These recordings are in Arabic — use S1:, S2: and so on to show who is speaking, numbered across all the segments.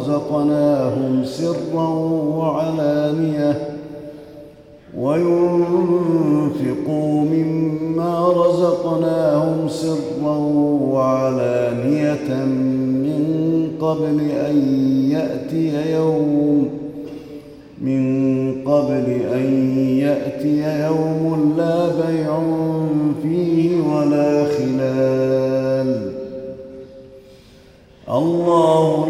S1: مما رزقناهم سرا وعلانية وينفقوا مما رزقناهم سرا وعلانية من قبل أن يأتي يوم من قبل أن يأتي يوم لا بيع فيه ولا خلال. الله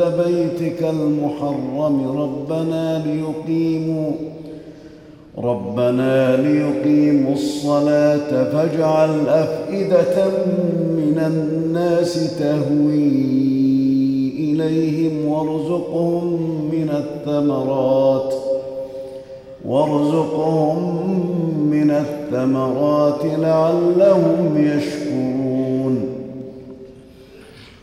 S1: بيتك المحرم ربنا ليقيموا ربنا ليقيموا الصلاة فاجعل أفئدة من الناس تهوي إليهم وارزقهم من الثمرات وارزقهم من الثمرات لعلهم يشكرون.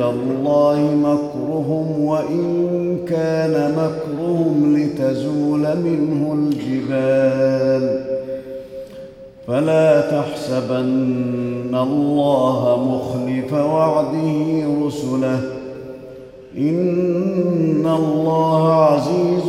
S1: الله مكرهم وإن كان مكرهم لتزول منه الجبال. فلا تحسبن الله مخلف وعده رسله. إن الله عزيز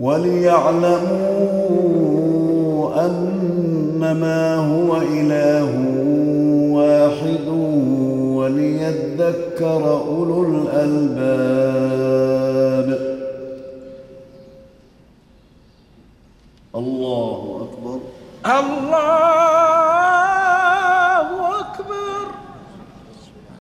S1: وليعلموا أنما هو إله واحد وليذكر أولو الألباب. الله أكبر.
S2: الله